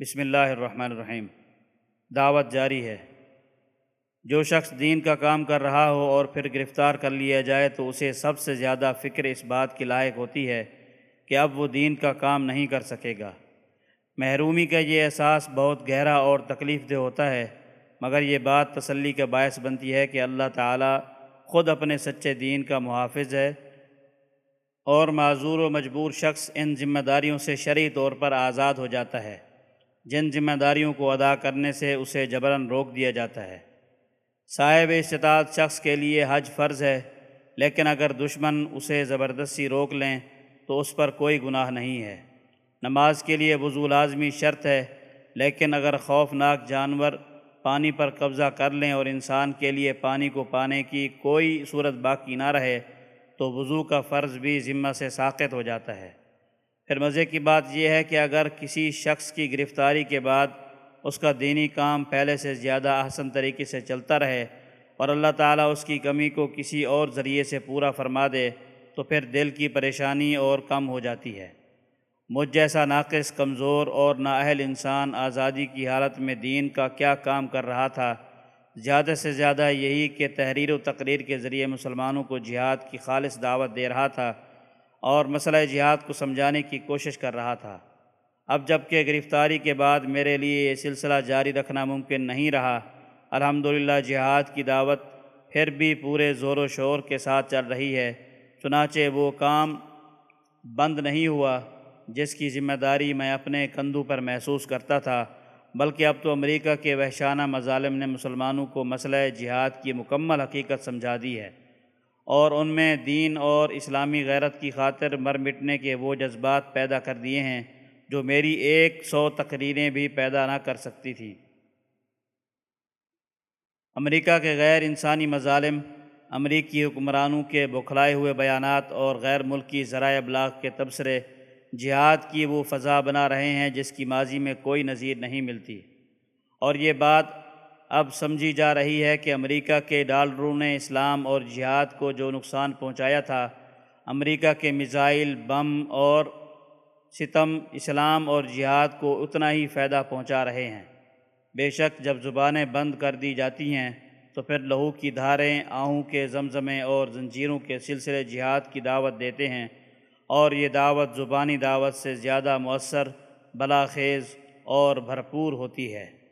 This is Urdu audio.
بسم اللہ الرحمن الرحیم۔ دعوت جاری ہے۔ جو شخص دین کا کام کر رہا ہو اور پھر گرفتار کر لیا جائے تو اسے سب سے زیادہ فکر اس بات کی لائق ہوتی ہے کہ اب وہ دین کا کام نہیں کر سکے گا۔ محرومی کا یہ احساس بہت گہرا اور تکلیف دہ ہوتا ہے، مگر یہ بات تسلی کا باعث بنتی ہے کہ اللہ تعالیٰ خود اپنے سچے دین کا محافظ ہے اور معذور و مجبور شخص ان ذمہ داریوں سے شرعی طور پر آزاد ہو جاتا ہے۔ جن ذمہ داریوں کو ادا کرنے سے اسے جبراً روک دیا جاتا ہے۔ صاحب استطاعت شخص کے لیے حج فرض ہے، لیکن اگر دشمن اسے زبردستی روک لیں تو اس پر کوئی گناہ نہیں ہے۔ نماز کے لیے وضو لازمی شرط ہے، لیکن اگر خوفناک جانور پانی پر قبضہ کر لیں اور انسان کے لیے پانی کو پانے کی کوئی صورت باقی نہ رہے، تو وضو کا فرض بھی ذمہ سے ساقط ہو جاتا ہے۔ پھر مزے کی بات یہ ہے کہ اگر کسی شخص کی گرفتاری کے بعد اس کا دینی کام پہلے سے زیادہ احسن طریقے سے چلتا رہے اور اللہ تعالیٰ اس کی کمی کو کسی اور ذریعے سے پورا فرما دے، تو پھر دل کی پریشانی اور کم ہو جاتی ہے۔ مجھ جیسا ناقص، کمزور اور نااہل انسان آزادی کی حالت میں دین کا کیا کام کر رہا تھا، زیادہ سے زیادہ یہی کہ تحریر و تقریر کے ذریعے مسلمانوں کو جہاد کی خالص دعوت دے رہا تھا۔ اور مسئلہ جہاد کو سمجھانے کی کوشش کر رہا تھا۔ اب جبکہ گرفتاری کے بعد میرے لیے یہ سلسلہ جاری رکھنا ممکن نہیں رہا، الحمدللہ جہاد کی دعوت پھر بھی پورے زور و شور کے ساتھ چل رہی ہے۔ چنانچہ وہ کام بند نہیں ہوا، جس کی ذمہ داری میں اپنے کندھوں پر محسوس کرتا تھا، بلکہ اب تو امریکہ کے وحشانہ مظالم نے مسلمانوں کو مسئلہ جہاد کی مکمل حقیقت سمجھا دی ہے۔ اور ان میں دین اور اسلامی غیرت کی خاطر مر مٹنے کے وہ جذبات پیدا کر دیے ہیں جو میری ایک سو تقریریں بھی پیدا نہ کر سکتی تھی امریکہ کے غیر انسانی مظالم، امریکی حکمرانوں کے بکھلائے ہوئے بیانات اور غیر ملکی ذرائع ابلاغ کے تبصرے جہاد کی وہ فضا بنا رہے ہیں جس کی ماضی میں کوئی نظیر نہیں ملتی۔ اور یہ بات اب سمجھی جا رہی ہے کہ امریکہ کے ڈالروں نے اسلام اور جہاد کو جو نقصان پہنچایا تھا، امریکہ کے میزائل، بم اور ستم اسلام اور جہاد کو اتنا ہی فائدہ پہنچا رہے ہیں۔ بے شک جب زبانیں بند کر دی جاتی ہیں، تو پھر لہو کی دھاریں، آہوں کے زمزمیں اور زنجیروں کے سلسلے جہاد کی دعوت دیتے ہیں۔ اور یہ دعوت زبانی دعوت سے زیادہ مؤثر، بلاخیز اور بھرپور ہوتی ہے۔